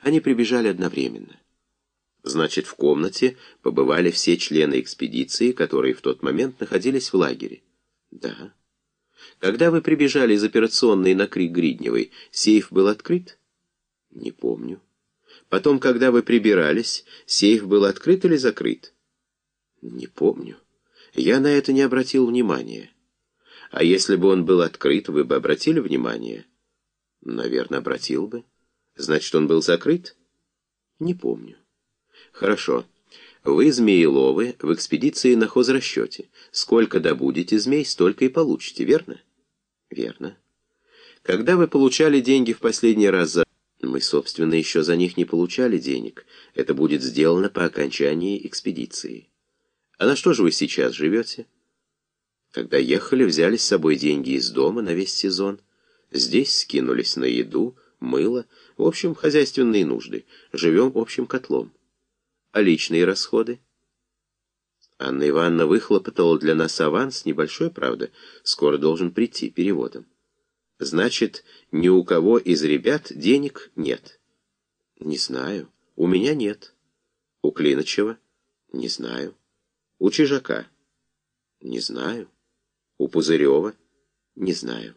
Они прибежали одновременно. Значит, в комнате побывали все члены экспедиции, которые в тот момент находились в лагере. Да. Когда вы прибежали из операционной на крик Гридневой, сейф был открыт? Не помню. Потом, когда вы прибирались, сейф был открыт или закрыт? Не помню. Я на это не обратил внимания. А если бы он был открыт, вы бы обратили внимание? Наверное, обратил бы. Значит, он был закрыт? Не помню. Хорошо. Вы, змееловы, в экспедиции на хозрасчете. Сколько добудете змей, столько и получите, верно? Верно. Когда вы получали деньги в последний раз за... Мы, собственно, еще за них не получали денег. Это будет сделано по окончании экспедиции. А на что же вы сейчас живете? Когда ехали, взяли с собой деньги из дома на весь сезон. Здесь скинулись на еду, мыло, в общем, хозяйственные нужды. Живем общим котлом. А личные расходы? Анна Ивановна выхлопотала для нас аванс, небольшой, правда, скоро должен прийти переводом. Значит, ни у кого из ребят денег нет. Не знаю. У меня нет. У Клиночева? Не знаю. У Чижака? Не знаю. У Пузырева? Не знаю.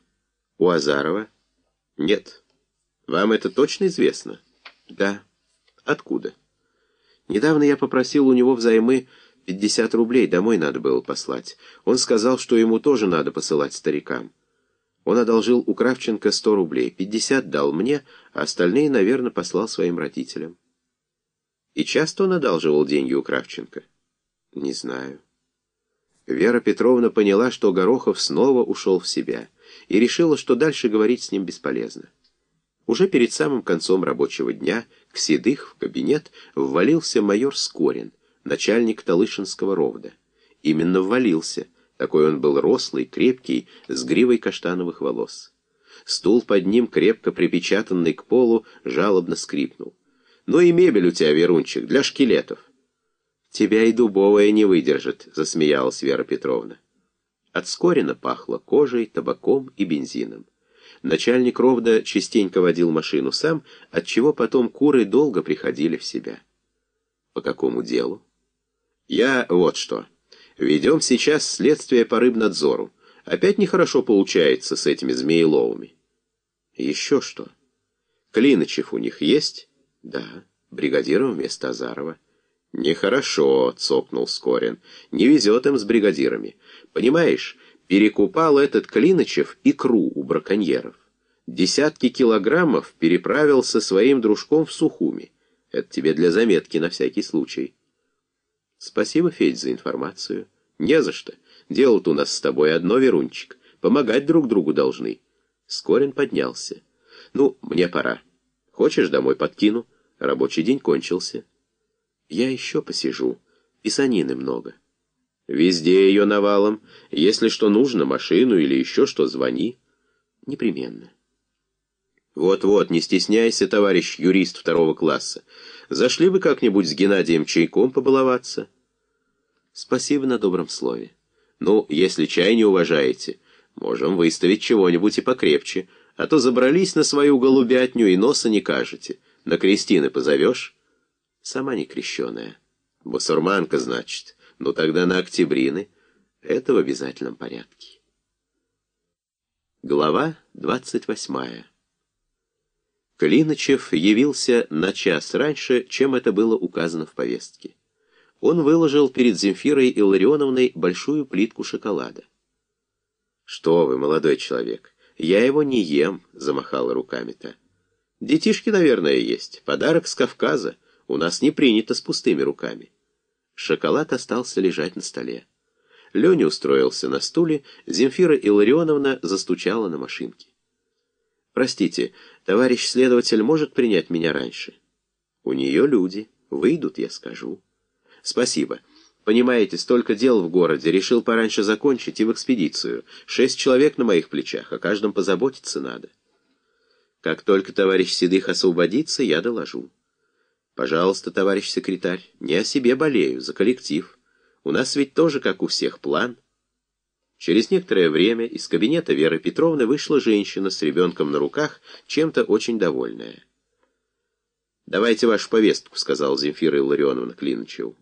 У Азарова? Нет. Вам это точно известно? Да. Откуда? Недавно я попросил у него взаймы 50 рублей, домой надо было послать. Он сказал, что ему тоже надо посылать старикам. Он одолжил у Кравченко 100 рублей, 50 дал мне, а остальные, наверное, послал своим родителям. И часто он одалживал деньги у Кравченко? Не знаю. Вера Петровна поняла, что Горохов снова ушел в себя, и решила, что дальше говорить с ним бесполезно. Уже перед самым концом рабочего дня к Седых в кабинет ввалился майор Скорин, начальник Талышинского ровда. Именно ввалился, такой он был рослый, крепкий, с гривой каштановых волос. Стул под ним, крепко припечатанный к полу, жалобно скрипнул. «Ну и мебель у тебя, Верунчик, для шкелетов». «Тебя и дубовая не выдержит», — засмеялась Вера Петровна. От Скорина пахло кожей, табаком и бензином. Начальник ровда частенько водил машину сам, отчего потом куры долго приходили в себя. По какому делу? Я вот что. Ведем сейчас следствие по рыбнадзору. Опять нехорошо получается с этими змееловыми. Еще что? Клиночев у них есть? Да. Бригадиром вместо Азарова. Нехорошо, цокнул Скорин. Не везет им с бригадирами. Понимаешь, перекупал этот Клиночев икру у браконьеров. Десятки килограммов переправил со своим дружком в Сухуми. Это тебе для заметки на всякий случай. Спасибо, Федь, за информацию. Не за что. Дело-то у нас с тобой одно, Верунчик. Помогать друг другу должны. Скорин поднялся. Ну, мне пора. Хочешь, домой подкину? Рабочий день кончился. Я еще посижу. Писанины много. Везде ее навалом. Если что нужно, машину или еще что, звони. Непременно. Вот-вот, не стесняйся, товарищ юрист второго класса. Зашли бы как-нибудь с Геннадием чайком побаловаться. Спасибо на добром слове. Ну, если чай не уважаете, можем выставить чего-нибудь и покрепче, а то забрались на свою голубятню и носа не кажете. На крестины позовешь? Сама не крещеная. Басурманка, значит. Ну тогда на октябрины. Это в обязательном порядке. Глава двадцать восьмая. Клиночев явился на час раньше, чем это было указано в повестке. Он выложил перед Земфирой Илларионовной большую плитку шоколада. «Что вы, молодой человек, я его не ем», — замахала руками-то. «Детишки, наверное, есть. Подарок с Кавказа. У нас не принято с пустыми руками». Шоколад остался лежать на столе. Леня устроился на стуле, Земфира Илларионовна застучала на машинке. «Простите, товарищ следователь может принять меня раньше?» «У нее люди. Выйдут, я скажу». «Спасибо. Понимаете, столько дел в городе. Решил пораньше закончить и в экспедицию. Шесть человек на моих плечах, о каждом позаботиться надо». «Как только товарищ Седых освободится, я доложу». «Пожалуйста, товарищ секретарь, не о себе болею, за коллектив. У нас ведь тоже, как у всех, план». Через некоторое время из кабинета Веры Петровны вышла женщина с ребенком на руках, чем-то очень довольная. «Давайте вашу повестку», — сказал Земфира Илларионовна Клинчеву.